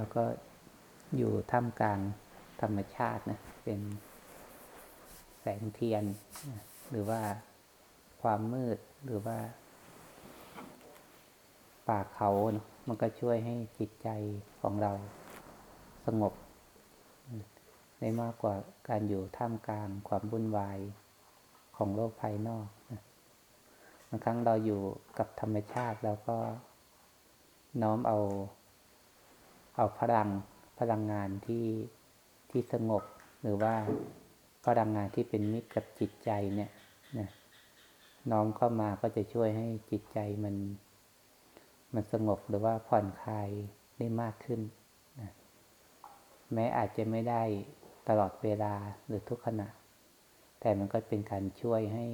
เราก็อยู่ท่ามกลางธรรมชาตินะ เป็นแสงเทียน หรือว่าความมืดหรือว่า ป่าเขาเนาะมันก็ช่วยให้จิตใจของเราสงบได้มากกว่าการอยู่ท่ามกลางความวุ่นวายของโลกภายนอกบางครั้งเราอยู่กับธรรมชาติ แล้วก็น้อมเอา เอาพลังพลังงานที่ที่สงบ หรือว่าพลังงานที่เป็นมิตรกับจิตใจเนี่ยนะน้อมเข้ามาก็จะช่วยให้จิตใจมัน มันสงบหรือว่าผ่อนคลายได้มากขึ้นนะแม้อาจจะไม่ได้ตลอดเวลาหรือทุกขณะ แต่มันก็เป็นการช่วยให้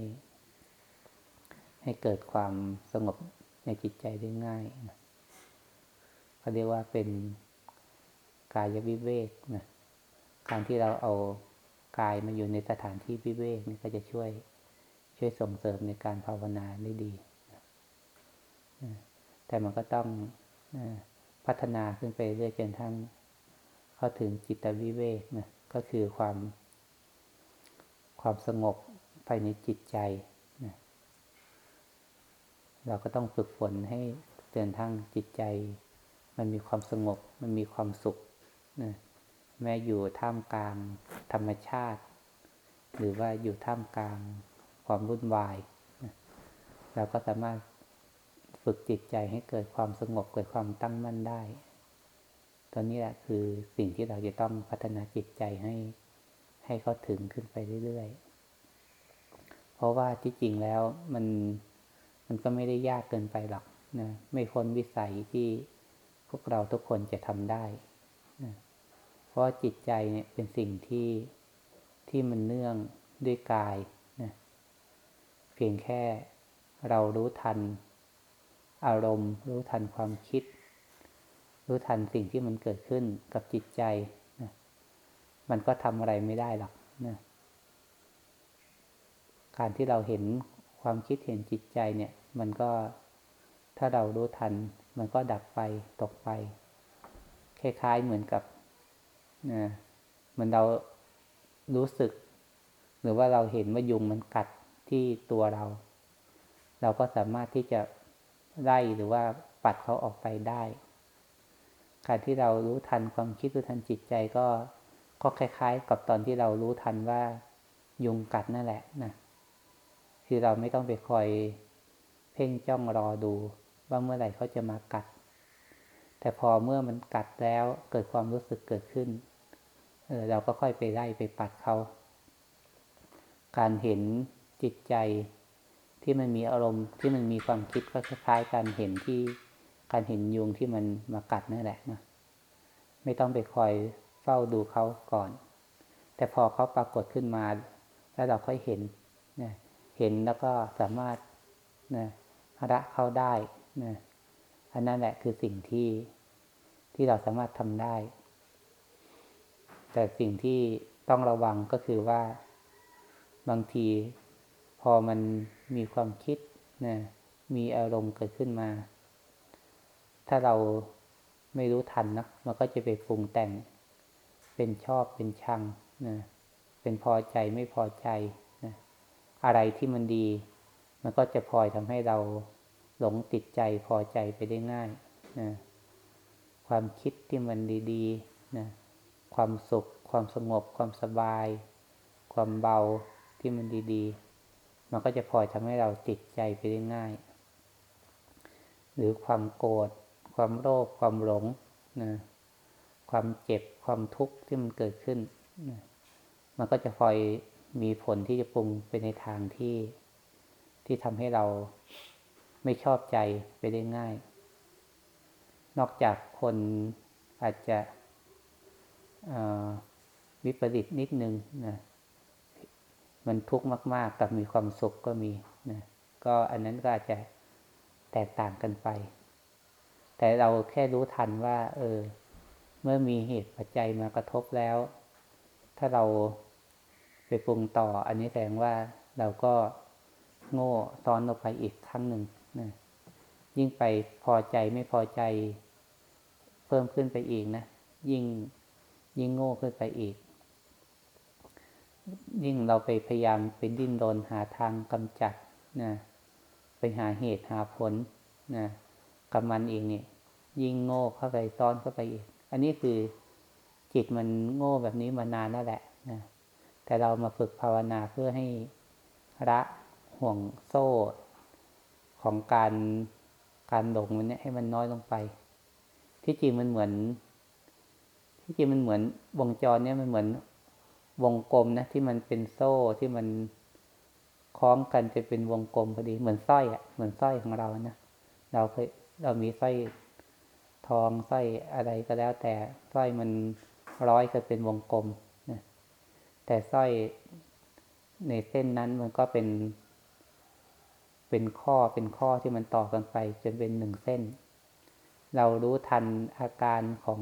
ให้เกิดความสงบในจิตใจได้ง่ายนะเขาเรียกว่าเป็น กายวิเวกนะการที่เราเอากายมาอยู่ในสถานที่วิเวกนี่ก็จะช่วยช่วยส่งเสริมในการภาวนาได้ดี แต่มันก็ต้องพัฒนาขึ้นไปเรื่อยจนทั้งเข้าถึงจิตวิเวกนะก็คือความ ความสงบภายในจิตใจนะเราก็ต้องฝึกฝนให้เตือนทั้งจิตใจ มันมีความสงบ มันมีความสุข นะแม้อยู่ท่ามกลางธรรมชาติ หรือว่าอยู่ท่ามกลางความวุ่นวายนะเราก็สามารถฝึกจิตใจให้เกิดความสงบเกิดความตั้งมั่นได้ ตอนนี้แหละคือสิ่งที่เราจะต้องพัฒนาจิตใจให้ให้เขาถึงขึ้นไปเรื่อยๆ เพราะว่าที่จริงแล้วมันมันก็ไม่ได้ยากเกินไปหรอกนะไม่พ้นวิสัยที่พวกเราทุกคนจะทำได้นะ ราะจิตใจเนี่ยเป็นสิ่งที่ที่มันเนื่องด้วยกายนะเพียงแค่เรารู้ทัน อารมณ์ รู้ทันความคิด รู้ทันสิ่งที่มันเกิดขึ้นกับจิตใจนะมันก็ทำอะไรไม่ได้หรอกนะการที่เราเห็นความคิดเห็นจิตใจเนี่ย มันก็ถ้าเรารู้ทัน มันก็ดับไปตกไป คล้ายๆเหมือนกับ นะมือนเรารู้สึก หรือว่าเราเห็นว่ายุงมันกัดที่ตัวเรา เราก็สามารถที่จะไล่หรือว่าปัดเขาออกไปได้การที่เรารู้ทันความคิดรู้ทันจิตใจก็ก็คล้าย ๆ กับตอนที่เรารู้ทันว่ายุงกัดนั่นแหละนะคือเราไม่ต้องไปคอยเพ่งจ้องรอดู ว่าเมื่อไหร่เขาจะมากัด แต่พอเมื่อมันกัดแล้วเกิดความรู้สึกเกิดขึ้น เราก็ค่อยไปไล่ไปปัดเขา การเห็นจิตใจที่มันมีอารมณ์ที่มันมีความคิดก็คล้ายๆการเห็นที่การเห็นยุงที่มันมากัดนั่นแหละนะไม่ต้องไปคอยเฝ้าดูเขาก่อน แต่พอเขาปรากฏขึ้นมา แล้วเราค่อยเห็นนะเห็นแล้วก็สามารถนะระเขาได้นะอันนั้นแหละคือสิ่งที่ที่เราสามารถทำได้ แต่สิ่งที่ต้องระวังก็คือว่า บางทีพอมันมีความคิดนะมีอารมณ์เกิดขึ้นมา ถ้าเราไม่รู้ทันนะมันก็จะไปปรุงแต่ง เป็นชอบเป็นชังนะเป็นพอใจไม่พอใจนะอะไรที่มันดี มันก็จะพลอยทำให้เราหลงติดใจพอใจไปได้ง่ายนะความคิดที่มันดีๆนะ ความสุข ความสงบ ความสบาย ความเบาที่มันดีๆ มันก็จะพลอยทำให้เราติดใจไปได้ง่าย หรือความโกรธ ความโลภ ความหลงนะความเจ็บ ความทุกข์ที่มันเกิดขึ้นนะมันก็จะคอยมีผลที่จะปรุงไปในทางที่ที่ทำให้เราไม่ชอบใจไปได้ง่าย นอกจากคนอาจจะ วิปริตนิดนึงนะมันทุกข์มาก ๆ กับมีความสุขก็มีนะก็อันนั้นก็อาจจะแตกต่างกันไป แต่เราแค่รู้ทันว่า เออ เมื่อมีเหตุปัจจัยมากระทบแล้ว ถ้าเราไปปรุงต่อ อันนี้แสดงว่าเราก็โง่ซ้อนออกไปอีกครั้งหนึ่งนะยิ่งไปพอใจไม่พอใจ เพิ่มขึ้นไปอีกนะ ยิ่ง ยิ่งโง่ขึ้นไปอีก ยิ่งเราไปพยายามเป็นดิ้นรนหาทางกำจัดนะไปหาเหตุหาผลนะกับมันเองเนี่ยยิ่งโง่เข้าไปซ้อนเข้าไปอีก อันนี้คือจิตมันโง่แบบนี้มานานแล้วแหละนะแต่เรามาฝึกภาวนาเพื่อให้ละห่วงโซ่ของการการหลงมันเนี่ยให้มันน้อยลงไป ที่จริงมันเหมือน ที่จริงมันเหมือนวงจรเนี่ยมันเหมือนวงกลมนะที่มันเป็นโซ่ที่มันคล้องกันจะเป็นวงกลมพอดี เหมือนสร้อยอะ่ะเหมือนสร้อยของเรานะเราเคยเรามีสร้อยทองสร้อยอะไรก็แล้ว แต่สร้อยมันร้อยกันเป็นวงกลมนะแต่สร้อยในเส้นนั้นมันก็เป็น เป็นข้อเป็นข้อที่มันต่อกันไปจนเป็นหนึ่งเส้น เรารู้ทันอาการของ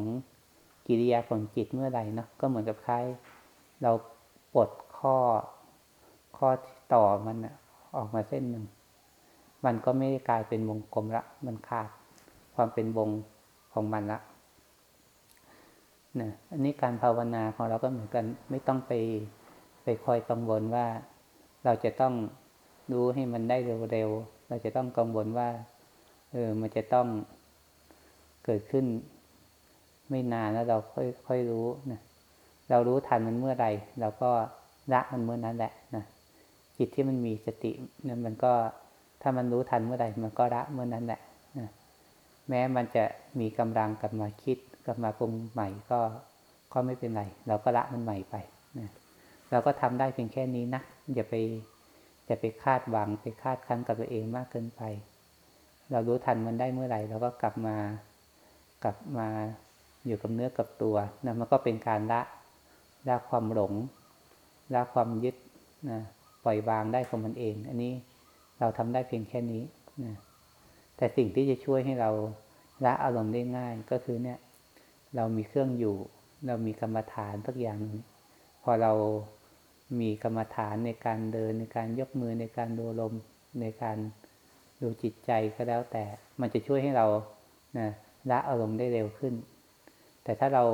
กิริยาของจิตเมื่อไหร่นะก็เหมือนกับคล้ายเราปลดข้อข้อต่อมันออกมาเส้นหนึ่ง มันก็ไม่ได้กลายเป็นวงกลมละ มันขาดความเป็นวงของมันละนะอันนี้การภาวนาของเราก็เหมือนกัน ไม่ต้องไปไปคอยกังวลว่า เราจะต้องรู้ให้มันได้เร็วๆ เราจะต้องกังวลว่า เออ มันจะต้องเกิดขึ้น ไม่นานแล้วเราค่อยค่อยรู้นะเรารู้ทันมันเมื่อใดเราก็ละมันเมื่อนั้นแหละนะจิตที่มันมีสติเนี่ยมันก็ถ้ามันรู้ทันเมื่อใดมันก็ละเมื่อนั้นแหละนะแม้มันจะมีกำลังกลับมาคิดกลับมาปรุงใหม่ก็ก็ไม่เป็นไร เราก็ละมันใหม่ไปนะเราก็ทำได้เพียงแค่นี้นะอย่าไปจะไปคาดหวังไปคาดคั้นกับตัวเองมากเกินไป เรารู้ทันมันได้เมื่อไหร่เราก็กลับมากลับมา อยู่กับเนื้อกับตัวนะมันก็เป็นการละละความหลงละความยึดนะปล่อยวางได้ของมันเอง อันนี้เราทำได้เพียงแค่นี้นะแต่สิ่งที่จะช่วยให้เราละอารมณ์ได้ง่าย ก็คือเนี่ย เรามีเครื่องอยู่ เรามีกรรมฐานสักอย่างนึงพอเรามีกรรมฐานในการเดินในการยกมือในการดูลมในการดูจิตใจก็แล้วแต่ มันจะช่วยให้เรานะละอารมณ์ได้เร็วขึ้น แต่ถ้าเรา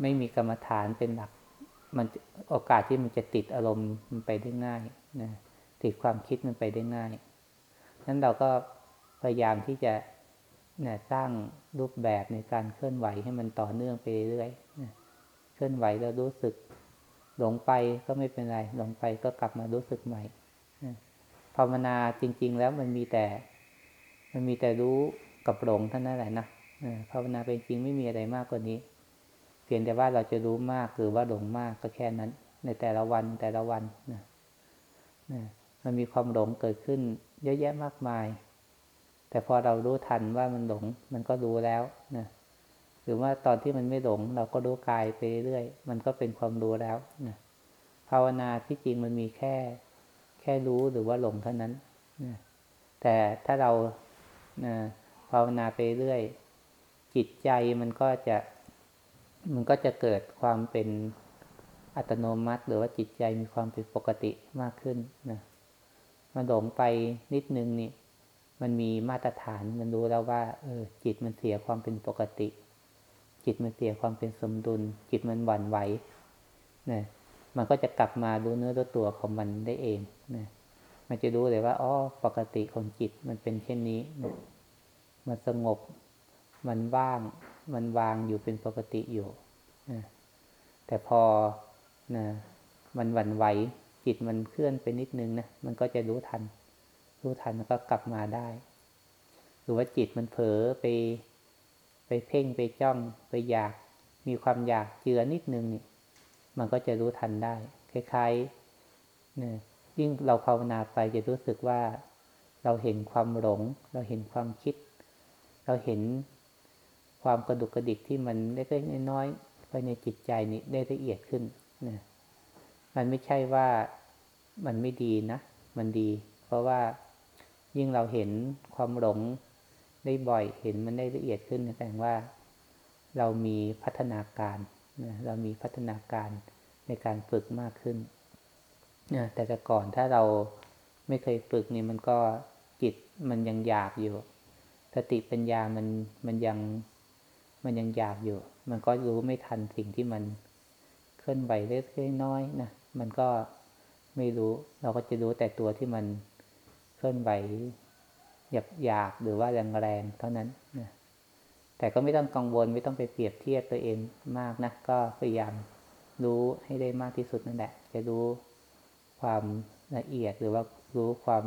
ไม่มีกรรมฐานเป็นหลัก มันโอกาสที่มันจะติดอารมณ์มันไปได้ง่ายนะติดความคิดมันไปได้ง่ายนั้นเราก็พยายามที่จะนะสร้างรูปแบบในการเคลื่อนไหวให้มันต่อเนื่องไปเรื่อยนะเคลื่อนไหวแล้วรู้สึก หลงไปก็ไม่เป็นไร หลงไปก็กลับมารู้สึกใหม่ภาวนาจริง ๆ แล้วมันมีแต่ มันมีแต่รู้ กับหลงเท่านั้นแหละนะภาวนาเป็นจริงไม่มีอะไรมากกว่านี้ เพียงแต่ว่าเราจะรู้มากหรือว่าหลงมากก็แค่นั้น ในแต่ละวันแต่ละวันนะนะมันมีความหลงเกิดขึ้น เยอะแยะมากมาย แต่พอเรารู้ทันว่ามันหลง มันก็รู้แล้วนะหรือว่าตอนที่มันไม่หลง เราก็รู้กายไปเรื่อยมันก็เป็นความรู้แล้วนะภาวนาที่จริงมันมีแค่ แค่รู้หรือว่าหลงเท่านั้นนะแต่ถ้าเรานะ ภาวนาไปเรื่อย จิตใจมันก็จะ มันก็จะเกิดความเป็นอัตโนมัติ หรือว่าจิตใจมีความเป็นปกติมากขึ้นนะมันหลงไปนิดนึงนี่ มันมีมาตรฐานมันรู้แล้วว่าเออจิตมันเสียความเป็นปกติ จิตมันเสียความเป็นสมดุล จิตมันหวั่นไหวนะมันก็จะกลับมารู้เนื้อรู้ตัวของมันได้เองนะมันจะรู้เลยว่าอ๋อปกติของจิตมันเป็นเช่นนี้นะ มันสงบ มันว่าง มันวางอยู่เป็นปกติอยู่ แต่พอนะมันหวั่นไหวจิตมันเคลื่อนไปนิดนึงนะ มันก็จะรู้ทัน รู้ทันมันก็กลับมาได้ หรือว่าจิตมันเผลอไป ไปเพ่งไปจ้องไปอยาก มีความอยากเจือนิดนึงนี่มันก็จะรู้ทันได้ คล้ายๆนี่ยยิ่งเราภาวนาไปจะรู้สึกว่าเราเห็นความหลง เราเห็นความคิด เราเห็นความกระดุกกระดิกที่มันเล็กๆน้อยๆไปในจิตใจนี้ได้ละเอียดขึ้นนะมันไม่ใช่ว่ามันไม่ดีนะ มันดี เพราะว่ายิ่งเราเห็นความหลงได้บ่อยเห็นมันได้ละเอียดขึ้นแสดงว่าเรามีพัฒนาการนะเรามีพัฒนาการในการฝึกมากขึ้นนะแต่แต่ก่อนถ้าเราไม่เคยฝึกนี่มันก็จิตมันยังอยากอยู่ สติปัญญามันมันยังมันยังอยากอยู่ มันก็รู้ไม่ทันสิ่งที่มันเคลื่อนไหวเล็กน้อยนะ มันก็ไม่รู้เราก็จะรู้แต่ตัวที่มันเคลื่อนไหวหยาบหยาบหรือว่าแรงแรงเท่านั้นนะแต่ก็ไม่ต้องกังวลไม่ต้องไปเปรียบเทียบตัวเองมากนะ ก็พยายามรู้ให้ได้มากที่สุดนั่นแหละ จะรู้ความละเอียดหรือว่ารู้ความ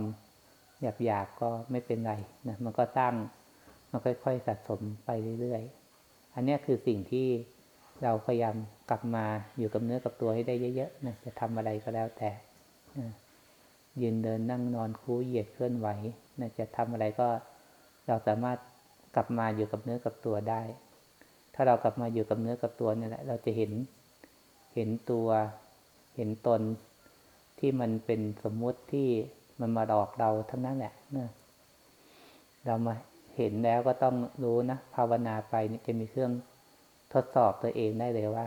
หยาบหยาบก็ไม่เป็นไรนะมันก็สร้างมันค่อยๆสะสมไปเรื่อยๆอันนี้คือสิ่งที่เราพยายามกลับมาอยู่กับเนื้อกับตัวให้ได้เยอะๆนะจะทำอะไรก็แล้วแต่นะยืนเดินนั่งนอนคูเหยียดเคลื่อนไหวนะจะทำอะไรก็เราสามารถกลับมาอยู่กับเนื้อกับตัวได้ ถ้าเรากลับมาอยู่กับเนื้อกับตัวนี่แหละ เราจะเห็นเห็นตัวเห็นตนที่มันเป็นสมมุติที่ มันมาหลอกเราทั้งนั้นแหละนะเรามาเห็นแล้วก็ต้องรู้นะภาวนาไปนี่จะมีเครื่องทดสอบตัวเองได้เลยว่า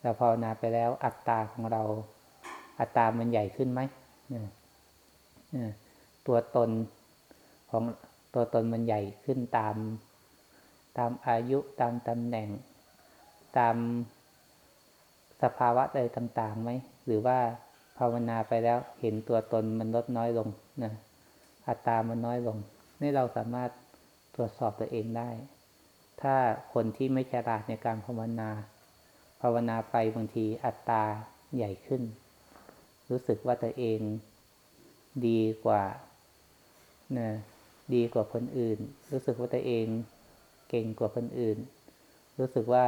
เราภาวนาไปแล้วอัตตาของเรา อัตตามันใหญ่ขึ้นไหมตัวตนของตัวตนมันใหญ่ขึ้นตาม ตามอายุตามตำแหน่ง ตามสภาวะอะไรต่างๆไหมหรือว่า ภาวนาไปแล้วเห็นตัวตนมันลดน้อยลงนะอัตรามันน้อยลง นี่เราสามารถตรวจสอบตัวเองได้ ถ้าคนที่ไม่ฉลาดในการภาวนา ภาวนาไปบางทีอัตราใหญ่ขึ้น รู้สึกว่าตัวเองดีกว่านะดีกว่าคนอื่น รู้สึกว่าตัวเองเก่งกว่าคนอื่น รู้สึกว่า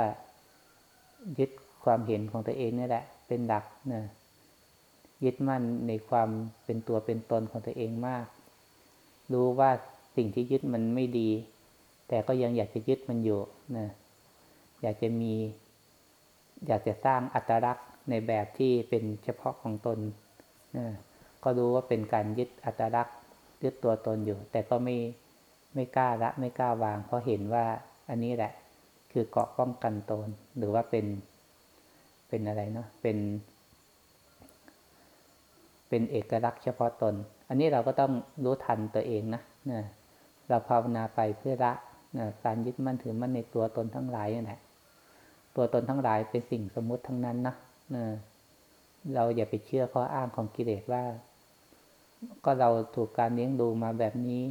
ยึดความเห็นของตัวเองนี่แหละ เป็นหลักนะ ยึดมั่นในความเป็นตัวเป็นตนของตัวเองมาก รู้ว่าสิ่งที่ยึดมันไม่ดี แต่ก็ยังอยากจะยึดมันอยู่นะอยากจะมี อยากจะสร้างอัตลักษณ์ในแบบที่เป็นเฉพาะของตนนะก็รู้ว่าเป็นการยึดอัตลักษณ์ยึดตัวตนอยู่ แต่ก็ไม่ไม่กล้าละไม่กล้าวาง เพราะเห็นว่าอันนี้แหละ คือเกาะป้องกันตน หรือว่าเป็นเป็นอะไรเนาะเป็น เป็นเอกลักษณ์เฉพาะตน อันนี้เราก็ต้องรู้ทันตัวเองนะนะเราภาวนาไปเพื่อละนะการยึดมั่นถือมั่นในตัวตนทั้งหลายนี่แหละตัวตนทั้งหลายเป็นสิ่งสมมุติทั้งนั้นนะนะเราอย่าไปเชื่อข้ออ้างของกิเลสว่า ก็เราถูกการเลี้ยงดูมาแบบนี้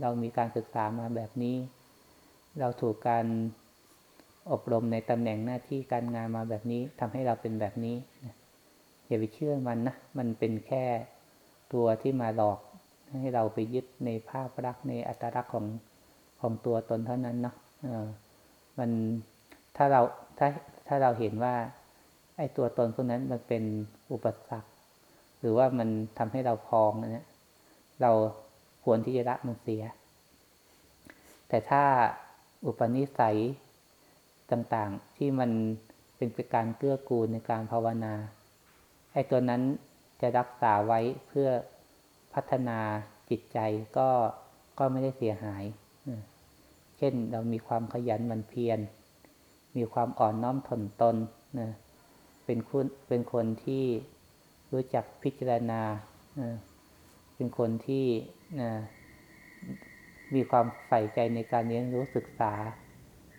เรามีการศึกษามาแบบนี้ เราถูกการอบรมในตำแหน่งหน้าที่การงานมาแบบนี้ทำให้เราเป็นแบบนี้นะ อย่าไปเชื่อมันนะ มันเป็นแค่ตัวที่มาหลอกให้เราไปยึดในภาพลักษณ์ในอัตลักษณ์ของของตัวตนเท่านั้นเนาะมันถ้าเราถ้าถ้าเราเห็นว่า ไอ้ตัวตนพวกนั้นมันเป็นอุปสรรค หรือว่ามันทำให้เราพองนะเนี่ยเราควรที่จะละมันเสีย แต่ถ้าอุปนิสัยต่างๆที่มันเป็นการเกื้อกูลในการภาวนา ไอ้ตัวนั้นจะรักษาไว้เพื่อพัฒนาจิตใจก็ก็ไม่ได้เสียหาย เช่นเรามีความขยันมันเพียร มีความอ่อนน้อมทนตนนะเป็นคุณเป็นคนที่รู้จักพิจารณา เป็นคนที่นะมีความใส่ใจในการเรียนรู้ศึกษา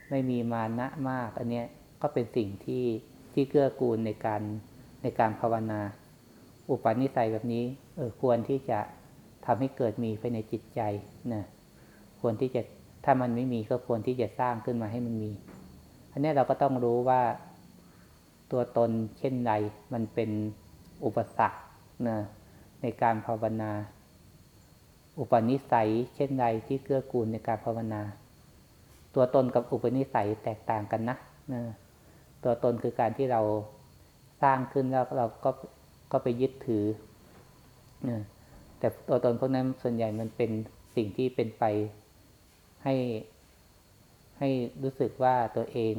ไม่มีมานะมาก อันนี้ก็เป็นสิ่งที่ที่เกื้อกูลในการ ในการภาวนา อุปนิสัยแบบนี้เออควรที่จะทำให้เกิดมีภายในจิตใจนะควรที่จะถ้ามันไม่มีก็ควรที่จะสร้างขึ้นมาให้มันมีอันนี้เราก็ต้องรู้ว่าตัวตนเช่นใดมันเป็นอุปสรรคนะในการภาวนา อุปนิสัยเช่นใดที่เกื้อกูลในการภาวนา ตัวตนกับอุปนิสัยแตกต่างกันนะนะตัวตนคือการที่เรา สร้างขึ้นแล้วเราก็ก็ไปยึดถือ แต่ตัวตนพวกนั้นส่วนใหญ่มันเป็นสิ่งที่เป็นไปให้ให้รู้สึกว่าตัวเอง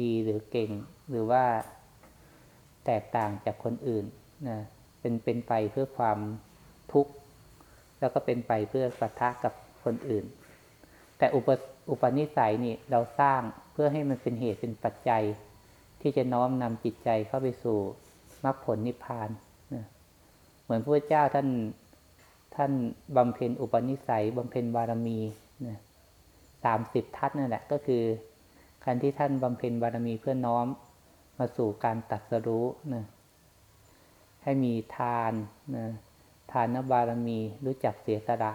ดีหรือเก่ง หรือว่าแตกต่างจากคนอื่นนะเป็นเป็นไปเพื่อความทุกข์ แล้วก็เป็นไปเพื่อปะทะกับคนอื่น แต่อุปอุปนิสัยนี่เราสร้างเพื่อให้มันเป็นเหตุเป็นปัจจัย ที่จะน้อมนำจิตใจเข้าไปสู่มรรคผลนิพพานนะเหมือนพระเจ้าท่านท่านบำเพ็ญอุปนิสัยบำเพ็ญบารมีนะสามสิบทัศนั่นแหละก็คือการที่ท่านบำเพ็ญบารมีเพื่อน้อมมาสู่การตัดสรู้นะให้มีทานนะทานบารมีรู้จักเสียสละ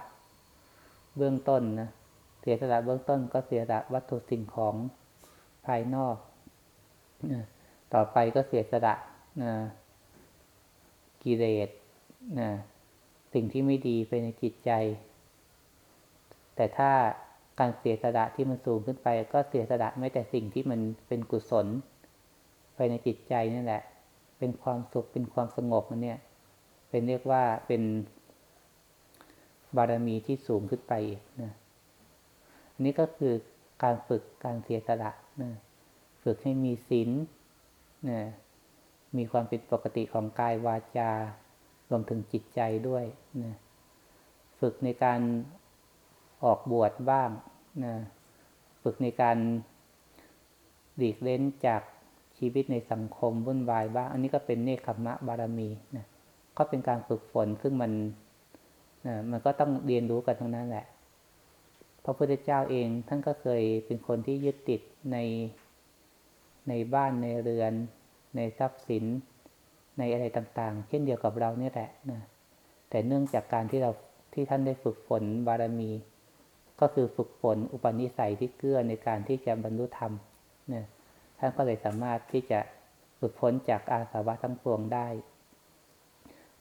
เบื้องต้นนะเสียสละเบื้องต้นก็เสียสละวัตถุสิ่งของภายนอก ต่อไปก็เสียสละนะกิเลสนะสิ่งที่ไม่ดีไปในจิตใจ แต่ถ้าการเสียสละที่มันสูงขึ้นไป ก็เสียสละไม่แต่สิ่งที่มันเป็นกุศล ไปในจิตใจนี่แหละ เป็นความสุขเป็นความสงบมันเนี่ย เป็นเรียกว่าเป็นบารมีที่สูงขึ้นไปนะอันนี้ก็คือการฝึกการเสียสละนะ ฝึกให้มีศีลนะมีความเป็นปกติของกายวาจารวมถึงจิตใจด้วยนะฝึกในการออกบวชบ้างนะฝึกในการหลีกเล้นจากชีวิตในสังคมวุ่นวายบ้าง อันนี้ก็เป็นเนคขมะบารมีนะก็เป็นการฝึกฝนซึ่งมันนะมันก็ต้องเรียนรู้กันทั้งนั้นแหละพระพุทธเจ้าเองท่านก็เคยเป็นคนที่ยึดติดใน ในบ้านในเรือน ในทรัพย์สิน ในอะไรต่างๆ เช่นเดียวกับเราเนี่ยแหละนะแต่เนื่องจากการที่เราที่ท่านได้ฝึกฝนบารมี ก็คือฝึกฝนอุปนิสัยที่เกื้อในการที่จะบรรลุธรรมนะท่านก็เลยสามารถที่จะฝึกพ้นจากอาสาวะทั้งปวงได้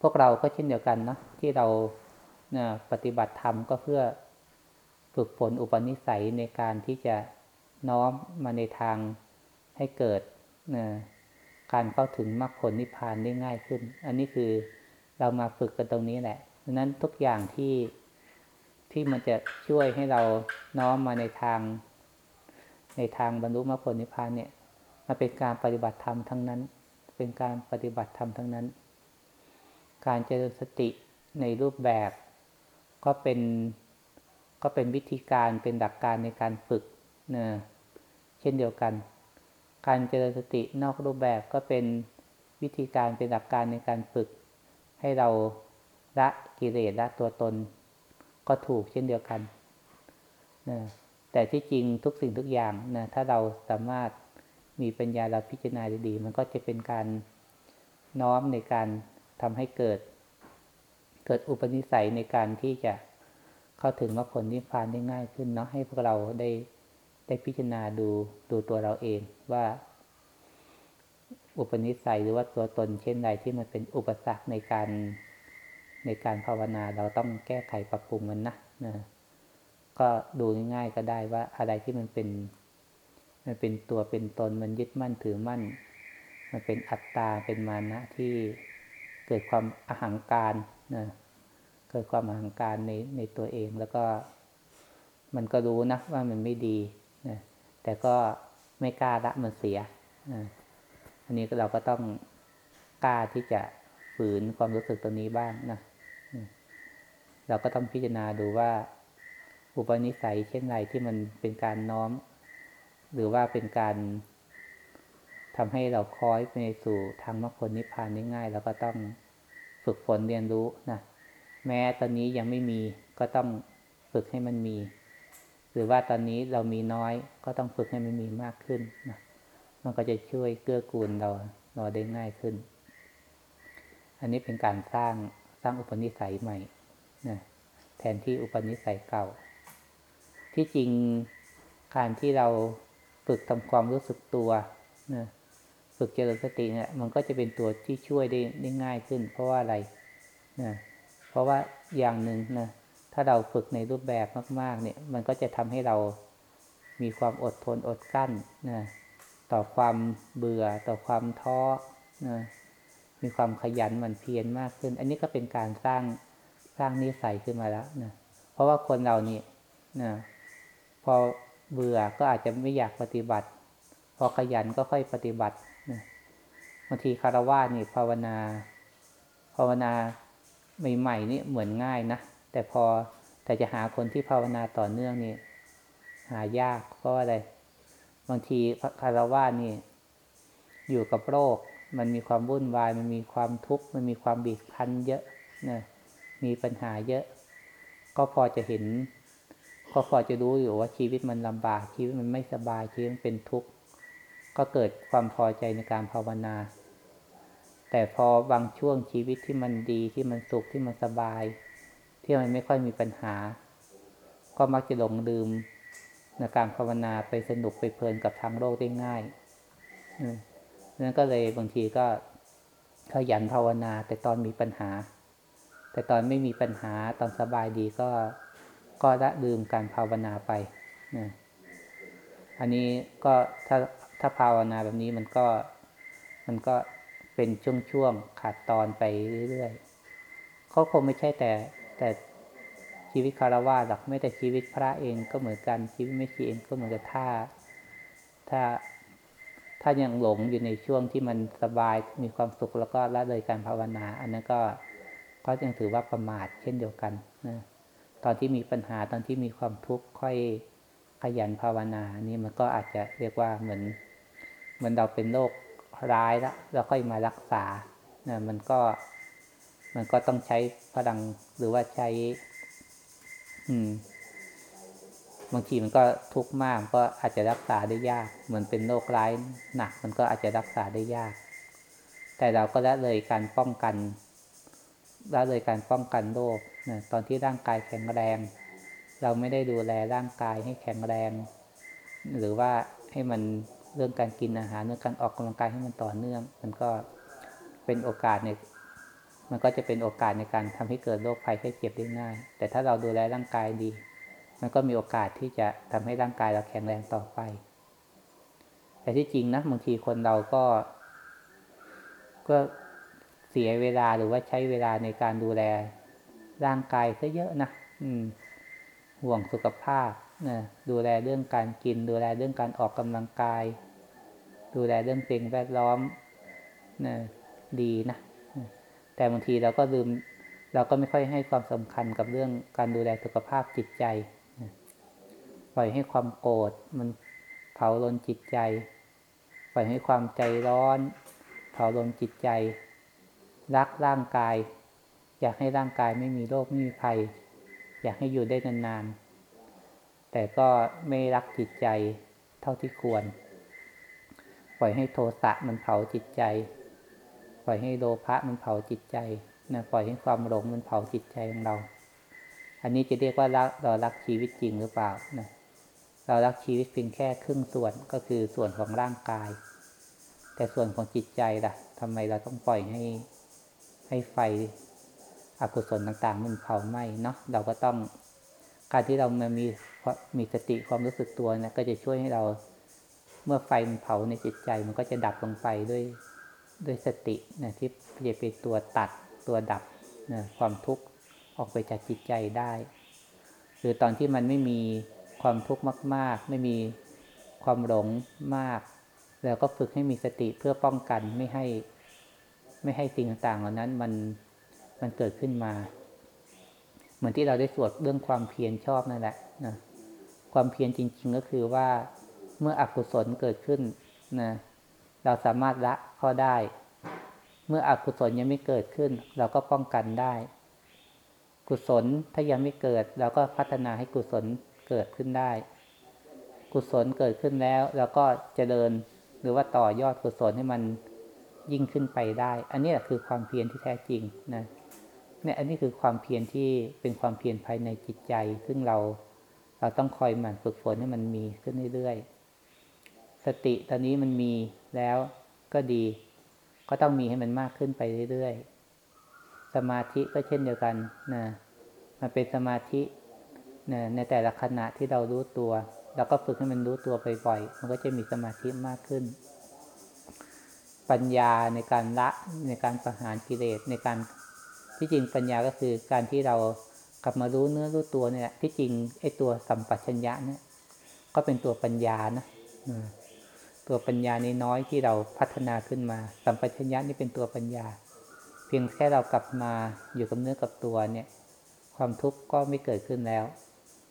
พวกเราก็เช่นเดียวกันเนาะที่เรานะปฏิบัติธรรมก็เพื่อฝึกฝนอุปนิสัยในการที่จะน้อมมาในทาง ให้เกิดนะการเข้าถึงมรรคผลนิพพานได้ง่ายขึ้น อันนี้คือเรามาฝึกกันตรงนี้แหละดังนั้นทุกอย่างที่ที่มันจะช่วยให้เราน้อมมาในทาง ในทางบรรลุมรรคผลนิพพานเนี่ยมันเป็นการปฏิบัติธรรมทั้งนั้น เป็นการปฏิบัติธรรมทั้งนั้น การเจริญสติในรูปแบบก็เป็นก็เป็นวิธีการเป็นหลักการในการฝึกนะเช่นเดียวกัน การเจริญสตินอกรูปแบบก็เป็นวิธีการเป็นหลักการในการฝึก ให้เราละกิเลสละตัวตน ก็ถูกเช่นเดียวกันนะแต่ที่จริงทุกสิ่งทุกอย่างนะถ้าเราสามารถมีปัญญาเราพิจารณาดีๆ มันก็จะเป็นการน้อมในการทำให้เกิด เกิดอุปนิสัยในการที่จะเข้าถึงมรรคผลนิพพานได้ง่ายขึ้นเนาะให้พวกเราได้ ได้พิจารณาดูดูตัวเราเองว่า อุปนิสัยหรือว่าตัวตนเช่นใดที่มันเป็นอุปสรรคในการในการภาวนาเราต้องแก้ไขปรับปรุงมันนะนะก็ดูง่ายๆก็ได้ว่าอะไรที่มันเป็น มันเป็นตัวเป็นตนมันยึดมั่นถือมั่น มันเป็นอัตตาเป็นมานะที่เกิดความอหังการนะเกิดความอหังการในในตัวเองแล้วก็ มันก็รู้นะว่ามันไม่ดี แต่ก็ไม่กล้าละมันเสียอันนี้เราก็ต้องกล้าที่จะฝืนความรู้สึกตรงนี้บ้างนะเราก็ต้องพิจารณาดูว่า อุปนิสัยเช่นไรที่มันเป็นการน้อม หรือว่าเป็นการทำให้เราคล้อยไปสู่ทางมรรคผลนิพพานได้ง่ายเราก็ต้องฝึกฝนเรียนรู้นะแม้ตอนนี้ยังไม่มีก็ต้องฝึกให้มันมี หรือว่าตอนนี้เรามีน้อยก็ต้องฝึกให้มันมีมากขึ้นนะมันก็จะช่วยเกื้อกูลเราเราได้ง่ายขึ้น อันนี้เป็นการสร้างสร้างอุปนิสัยใหม่นะแทนที่อุปนิสัยเก่า ที่จริงการที่เราฝึกทำความรู้สึกตัวนะฝึกเจริญสติเนี่ยมันก็จะเป็นตัวที่ช่วยได้ได้ง่ายขึ้น เพราะว่าอะไรนะเพราะว่าอย่างหนึ่งนะ ถ้าเราฝึกในรูปแบบมาก ๆ เนี่ย มันก็จะทำให้เรามีความอดทนอดกั้นนะต่อความเบื่อ ต่อความท้อนะมีความขยันหมั่นเพียรมากขึ้น อันนี้ก็เป็นการสร้างสร้างนิสัยขึ้นมาแล้วนะเพราะว่าคนเรานี่นะพอเบื่อก็อาจจะไม่อยากปฏิบัติ พอขยันก็ค่อยปฏิบัตินะบางทีคารวะนี่ภาวนา ภาวนาใหม่ๆนี่เหมือนง่ายนะ แต่พอแต่จะหาคนที่ภาวนาต่อเนื่องนี่หายากเพราะอะไร บางทีคารวะนี่ อยู่กับโรค มันมีความวุ่นวาย มันมีความทุกข์มันมีความบีบคั้นเยอะนะมีปัญหาเยอะ ก็พอจะเห็น ก็พอจะรู้อยู่ว่าชีวิตมันลำบากชีวิตมันไม่สบายชีวิตมันเป็นทุกข์ก็เกิดความพอใจในการภาวนา แต่พอบางช่วงชีวิตที่มันดีที่มันสุขที่มันสบาย ที่มันไม่ค่อยมีปัญหา ก็มักจะหลงลืมในการภาวนาไปสนุกไปเพลินกับทางโลกได้ง่ายนั่นก็เลยบางทีก็ขยันภาวนา แต่ตอนมีปัญหา แต่ตอนไม่มีปัญหาตอนสบายดีก็ก็ละลืมการภาวนาไปนะอันนี้ก็ถ้าถ้าภาวนาแบบนี้มันก็มันก็เป็นช่วงๆขาดตอนไปเรื่อยๆเขาคงไม่ใช่แต่ แต่ชีวิตคารวะหรอกไม่แต่ชีวิตพระเองก็เหมือนกัน ชีวิตไม่ชีเองก็เหมือนกับถ้า ถ้าถ้ายังหลงอยู่ในช่วงที่มันสบายมีความสุขแล้วก็ละเลยการภาวนา อันนั้นก็ก็ยังถือว่าประมาทเช่นเดียวกันนะตอนที่มีปัญหาตอนที่มีความทุกข์ค่อยขยันภาวนา นี่มันก็อาจจะเรียกว่าเหมือนเหมือนเราเป็นโรคร้ายแล้วแล้วค่อยมารักษานะมันก็ มันก็ต้องใช้พลังหรือว่าใช้ อืม บางทีมันก็ทุกข์มากก็อาจจะรักษาได้ยาก เหมือนเป็นโรคร้ายหนัก มันก็อาจจะรักษาได้ยาก แต่เราก็ละเลยการป้องกันละเลยการป้องกันโรคนะตอนที่ร่างกายแข็งแรง เราไม่ได้ดูแลร่างกายให้แข็งแรง หรือว่าให้มันเรื่องการกินอาหารเรื่องการออกกำลังกายให้มันต่อเนื่อง มันก็เป็นโอกาสใน มันก็จะเป็นโอกาสในการทำให้เกิดโรคภัยไข้เจ็บได้ง่าย แต่ถ้าเราดูแลร่างกายดี มันก็มีโอกาสที่จะทำให้ร่างกายเราแข็งแรงต่อไป แต่ที่จริงนะบางทีคนเราก็ ก็เสียเวลาหรือว่าใช้เวลาในการดูแลร่างกายซะเยอะนะอืม ห่วงสุขภาพนะดูแลเรื่องการกิน ดูแลเรื่องการออกกำลังกาย ดูแลเรื่องสิ่งแวดล้อมนะดีนะ แต่บางทีเราก็ลืม เราก็ไม่ค่อยให้ความสำคัญกับเรื่องการดูแลสุขภาพจิตใจ ปล่อยให้ความโกรธมันเผาลนจิตใจ ปล่อยให้ความใจร้อน เผาลนจิตใจ รักร่างกาย อยากให้ร่างกายไม่มีโรคไม่มีภัย อยากให้อยู่ได้นานๆ แต่ก็ไม่รักจิตใจเท่าที่ควร ปล่อยให้โทสะมันเผาจิตใจ ปล่อยให้โลภะมันเผาจิตใจนะปล่อยให้ความหลงมันเผาจิตใจของเรา อันนี้จะเรียกว่ารักเรารักชีวิตจริงหรือเปล่านะเรารักชีวิตเพียงแค่ครึ่งส่วนก็คือส่วนของร่างกาย แต่ส่วนของจิตใจล่ะทำไมเราต้องปล่อยให้ให้ไฟอกุศลต่างๆ มันเผาไหม้เนาะเราก็ต้องการที่เรามามีมีสติความรู้สึกตัวนะก็จะช่วยให้เรา เมื่อไฟมันเผาในจิตใจมันก็จะดับลงไปด้วย ด้วยสตินะที่จะเป็นตัวตัดตัวดับนะความทุกข์ออกไปจากจิตใจได้ หรือตอนที่มันไม่มีความทุกข์มาก ๆ ไม่มีความหลงมากเราก็ฝึกให้มีสติเพื่อป้องกันไม่ให้ไม่ให้สิ่งต่างๆเหล่านั้นมันมันเกิดขึ้นมา เหมือนที่เราได้สวดเรื่องความเพียรชอบนั่นแหละนะความเพียรจริง ๆ ก็คือว่าเมื่ออกุศลเกิดขึ้นนะ เราสามารถละเขาได้ เมื่ออกุศลยังไม่เกิดขึ้น เราก็ป้องกันได้ กุศลถ้ายังไม่เกิด เราก็พัฒนาให้กุศลเกิดขึ้นได้ กุศลเกิดขึ้นแล้วเราก็เจริญหรือว่าต่อยอดกุศลให้มันยิ่งขึ้นไปได้ อันนี้คือความเพียรที่แท้จริงนะเนี่ยอันนี้คือความเพียรที่เป็นความเพียรภายในจิตใจ ซึ่งเราเราต้องคอยหมั่นฝึกฝนให้มันมีขึ้นเรื่อยๆ สติตอนนี้มันมี แล้วก็ดี ก็ต้องมีให้มันมากขึ้นไปเรื่อยๆ สมาธิก็เช่นเดียวกันนะมันเป็นสมาธินะในแต่ละขณะที่เรารู้ตัว เราก็ฝึกให้มันรู้ตัวบ่อยๆ มันก็จะมีสมาธิมากขึ้น ปัญญาในการละในการประหารกิเลสในการที่จริงปัญญาก็คือการที่เรากลับมารู้เนื้อรู้ตัวเนี่ยที่จริงไอ้ตัวสัมปชัญญะเนี่ย ก็เป็นตัวปัญญานะ ตัวปัญญาในน้อยที่เราพัฒนาขึ้นมา สัมปชัญญะนี่เป็นตัวปัญญา เพียงแค่เรากลับมาอยู่กับเนื้อกับตัวเนี่ย ความทุกข์ก็ไม่เกิดขึ้นแล้ว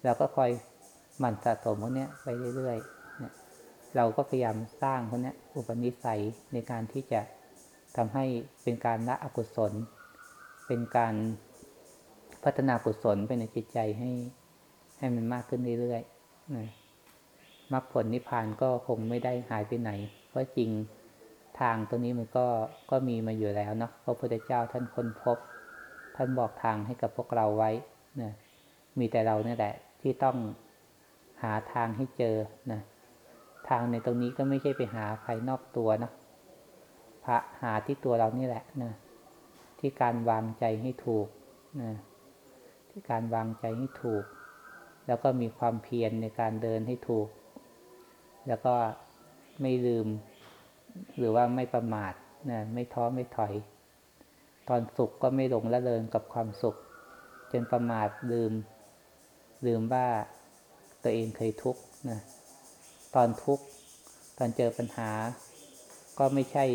เราก็คอยหมั่นสะสมพวกนี้ไปเรื่อยๆเนี่ยเราก็พยายามสร้างพวกนี้อุปนิสัยในการที่จะทำให้เป็นการละอกุศล เป็นการพัฒนากุศลไปในจิตใจให้ให้มันมากขึ้นเรื่อยๆนะ มรรคผลนิพพานก็คงไม่ได้หายไปไหน เพราะจริงทางตรงนี้มันก็ก็มีมาอยู่แล้วเนาะพระพุทธเจ้าท่านค้นพบ ท่านบอกทางให้กับพวกเราไว้นะมีแต่เราเนี่ยแหละที่ต้องหาทางให้เจอนะทางในตรงนี้ก็ไม่ใช่ไปหาภายนอกตัวนะพระหาที่ตัวเรานี่แหละนะที่การวางใจให้ถูกนะที่การวางใจให้ถูก แล้วก็มีความเพียรในการเดินให้ถูก แล้วก็ไม่ลืม หรือว่าไม่ประมาทนะไม่ท้อไม่ถอย ตอนสุขก็ไม่หลงละเลงกับความสุข จนประมาทลืม ลืมว่าตัวเองเคยทุกข์นะตอนทุกข์ตอนเจอปัญหา ก็ไม่ใช่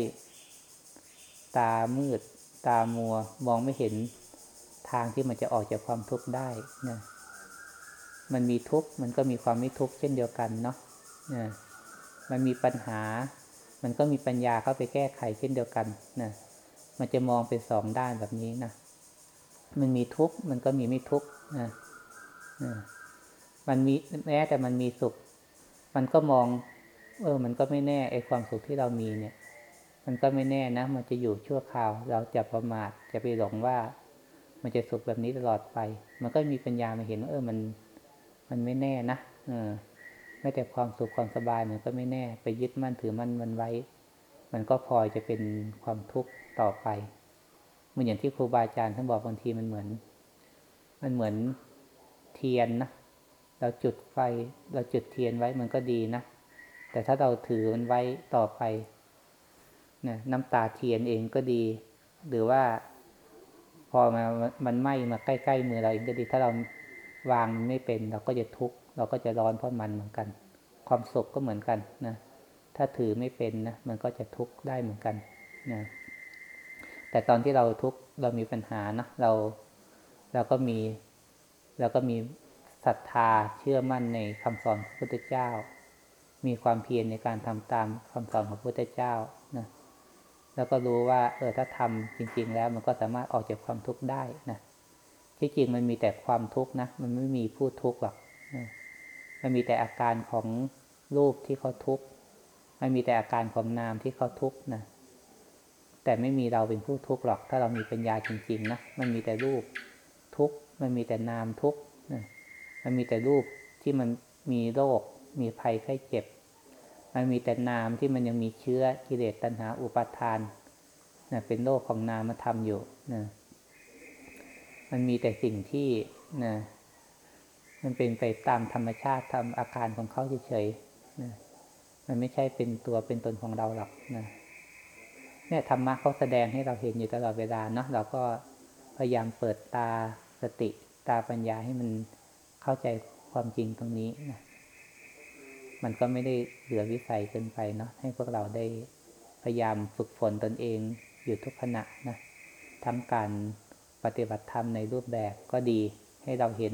ตามืด ตามัวมองไม่เห็นทางที่มันจะออกจากความทุกข์ได้นะมันมีทุกข์มันก็มีความไม่ทุกข์เช่นเดียวกันเนาะ นะมันมีปัญหา มันก็มีปัญญาเข้าไปแก้ไขเช่นเดียวกันนะมันจะมองเป็นสองด้านแบบนี้นะมันมีทุกข์มันก็มีไม่ทุกข์นะนะมันมีแม้แต่มันมีสุข มันก็มอง เออ มันก็ไม่แน่ไอความสุขที่เรามีเนี่ย มันก็ไม่แน่นะ มันจะอยู่ชั่วคราว เราจะประมาทจะไปหลงว่า มันจะสุขแบบนี้ตลอดไป มันก็มีปัญญามาเห็นว่าเออมัน มันไม่แน่นะเออ ไม่แต่ความสุขความสบายมันก็ไม่แน่ ไปยึดมั่นถือมั่นมันไว้ มันก็พลอยจะเป็นความทุกข์ต่อไปเหมือนอย่างที่ครูบาอาจารย์ท่านบอกบางทีมันเหมือน มันเหมือนเทียนนะเราจุดไฟ เราจุดเทียนไว้มันก็ดีนะแต่ถ้าเราถือมันไว้ต่อไปนะน้ำตาเทียนเองก็ดี หรือว่าพอมามันไหม้มาใกล้ๆมือเราเองก็ดี ถ้าเราวางมันไม่เป็นเราก็จะทุกข์ เราก็จะร้อนเพราะมันเหมือนกัน ความสุขก็เหมือนกันนะ ถ้าถือไม่เป็นนะ มันก็จะทุกข์ได้เหมือนกันนะ แต่ตอนที่เราทุกข์เรามีปัญหานะเราเราก็มีเราก็มีศรัทธาเชื่อมั่นในคำสอนของพระพุทธเจ้า มีความเพียรในการทำตามคำสอนของพระพุทธเจ้านะแล้วก็รู้ว่า เออถ้าทำจริง ๆ แล้วมันก็สามารถออกจากความทุกข์ได้นะที่จริงมันมีแต่ความทุกข์นะ มันไม่มีผู้ทุกข์หรอกนะ มันมีแต่อาการของรูปที่เขาทุกข์มันมีแต่อาการของนามที่เขาทุกข์นะแต่ไม่มีเราเป็นผู้ทุกข์หรอก ถ้าเรามีปัญญาจริง ๆ นะ มันมีแต่รูปทุกข์ มันมีแต่นามทุกข์นะมันมีแต่รูปที่มันมีโรค มีภัยไข้เจ็บ มันมีแต่นามที่มันยังมีเชื้อกิเลสตัณหาอุปาทานนะเป็นโรคของนามมาทำอยู่นะมันมีแต่สิ่งที่นะ มันเป็นไปตามธรรมชาติทำอาการของเขาเฉยๆนะมันไม่ใช่เป็นตัวเป็นตนของเราหรอกนะเนี่ยธรรมะเขาแสดงให้เราเห็นอยู่ตลอดเวลาเนาะเราก็พยายามเปิดตาสติตาปัญญาให้มันเข้าใจความจริงตรงนี้นะมันก็ไม่ได้เหลือวิสัยเกินไปเนาะให้พวกเราได้พยายามฝึกฝนตนเองอยู่ทุกขณะนะทั้งการปฏิบัติธรรมในรูปแบบก็ดีให้เราเห็น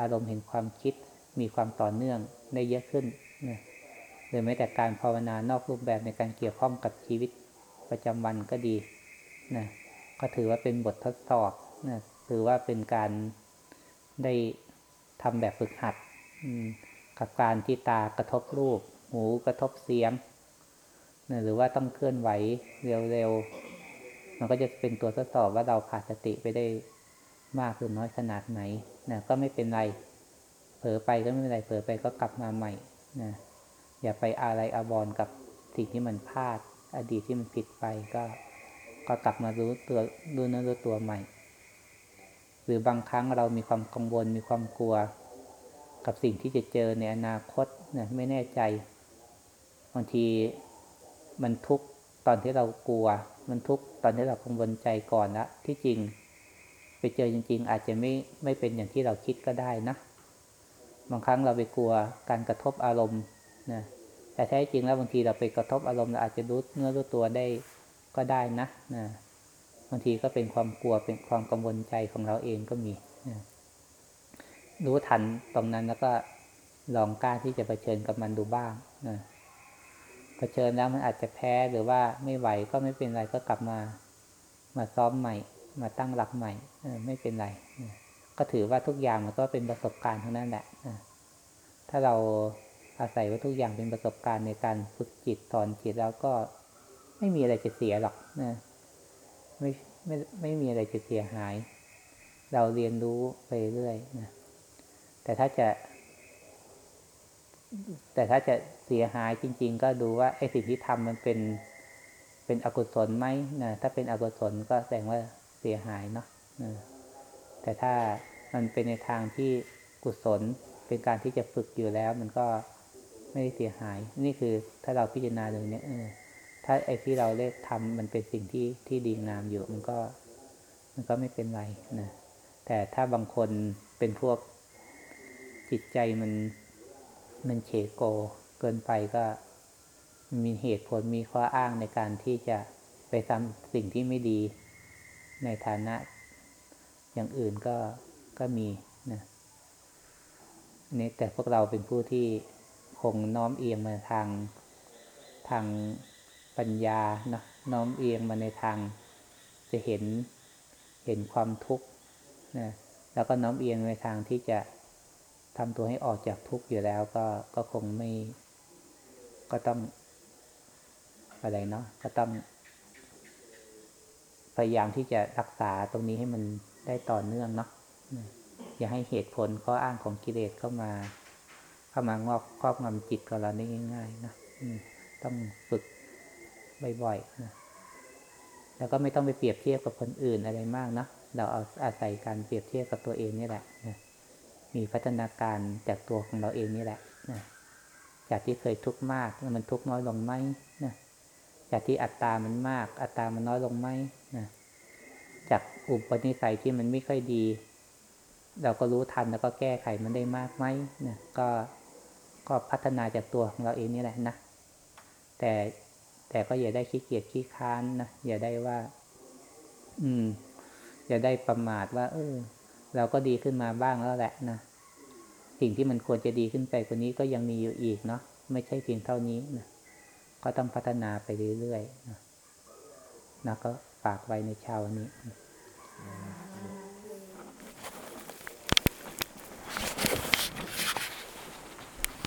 อารมณ์เห็นความคิดมีความต่อเนื่องได้เยอะขึ้นนะหรือแม้แต่การภาวนานอกรูปแบบในการเกี่ยวข้องกับชีวิตประจำวันก็ดีนะก็ถือว่าเป็นบททดสอบนะถือว่าเป็นการได้ทำแบบฝึกหัดกับการที่ตากระทบรูป หูกระทบเสียงนะหรือว่าต้องเคลื่อนไหวเร็วๆ มันก็จะเป็นตัวทดสอบว่าเราขาดสติไปได้ มากหรือน้อยขนาดไหนนะก็ไม่เป็นไร เผลอไปก็ไม่เป็นไร เผลอไปก็กลับมาใหม่นะอย่าไปอะไรอาวรกับสิ่งที่มันพลาด อดีตที่มันผิดไปก็ ก็กลับมารู้ตัวรู้นื้อรู้ตัวใหม่ หรือบางครั้งเรามีความกังวลมีความกลัว กับสิ่งที่จะเจอในอนาคตนี่ยไม่แน่ใจบางทีมันทุกตอนที่เรากลัว มันทุกตอนที่เรากังวลใจก่อนละที่จริง ไปเจอจริง ๆ อาจจะไม่ไม่เป็นอย่างที่เราคิดก็ได้นะบางครั้งเราไปกลัวการกระทบอารมณ์นะแต่แท้จริงแล้วบางทีเราไปกระทบอารมณ์เราอาจจะรู้เนื้อรู้ตัวได้ก็ได้นะนะบางทีก็เป็นความกลัวเป็นความกังวลใจของเราเองก็มีนะรู้ทันตรงนั้นแล้วก็ลองกล้าที่จะเผชิญกับมันดูบ้างนะเผชิญแล้วมันอาจจะแพ้หรือว่าไม่ไหวก็ไม่เป็นไรก็กลับมา มาซ้อมใหม่ มาตั้งหลักใหม่ไม่เป็นไร ก็ถือว่าทุกอย่างมันก็เป็นประสบการณ์ทั้งนั้นแหละถ้าเราอาศัยว่าทุกอย่างเป็นประสบการณ์ในการฝึกจิตสอนจิตแล้วก็ไม่มีอะไรจะเสียหรอกนะไม่ไม่ไม่มีอะไรจะเสียหาย เราเรียนรู้ไปเรื่อยนะแต่ถ้าจะ แต่ถ้าจะเสียหายจริง ๆ ก็ดูว่าไอ้สิ่งที่ทำมันเป็นเป็นอกุศลไหมนะถ้าเป็นอกุศลก็แสดงว่า สียหายเนาะแต่ถ้ามันเป็นในทางที่กุศลเป็นการที่จะฝึกอยู่แล้ว มันก็ไม่ได้เสียหาย นี่คือถ้าเราพิจารณาดูเนี่ยเออถ้าไอ้ที่เราเล่ทำมันเป็นสิ่งที่ที่ดีงามอยู่ มันก็ มันก็ไม่เป็นไรนะแต่ถ้าบางคนเป็นพวกจิตใจมันมันเฉโกเกินไปก็มีเหตุผลมีข้ออ้างในการที่จะไปทำสิ่งที่ไม่ดี ในฐานะอย่างอื่นก็ก็มีนะนี่แต่พวกเราเป็นผู้ที่คงน้อมเอียงมาทางทางปัญญาเนาะน้อมเอียงมาในทางจะเห็นเห็นความทุกข์นะแล้วก็น้อมเอียงในทางที่จะทำตัวให้ออกจากทุกข์อยู่แล้วก็ก็คงไม่ ก็ต้องอะไรเนาะก็ต้อง พยายามที่จะรักษาตรงนี้ให้มันได้ต่อเนื่องเนาะอย่าให้เหตุผลข้ออ้างของกิเลสเข้ามา เข้ามางอกครอบงำจิตของเราได้ง่าย ๆ นะต้องฝึกบ่อยๆนะแล้วก็ไม่ต้องไปเปรียบเทียบกับคนอื่นอะไรมากนะเราเอาอาศัยการเปรียบเทียบกับตัวเองนี่แหละนะมีพัฒนาการจากตัวของเราเองนี่แหละนะจากที่เคยทุกข์มากมันทุกข์น้อยลงไหมนะ จากที่อัตตามันมาก อัตตามันน้อยลงไหมนะจากอุปนิสัยที่มันไม่ค่อยดี เราก็รู้ทันแล้วก็แก้ไขมันได้มากไหมนะก็ก็พัฒนาจากตัวของเราเองนี่แหละนะแต่แต่ก็อย่าได้ขี้เกียจขี้ค้านนะอย่าได้ว่า อืม อย่าได้ประมาทว่า เออ เราก็ดีขึ้นมาบ้างแล้วแหละนะสิ่งที่มันควรจะดีขึ้นไปกว่านี้ก็ยังมีอยู่อีกเนาะไม่ใช่เพียงเท่านี้นะ ก็ต้องพัฒนาไปเรื่อยๆนะก็ฝากไว้ในเช้านี้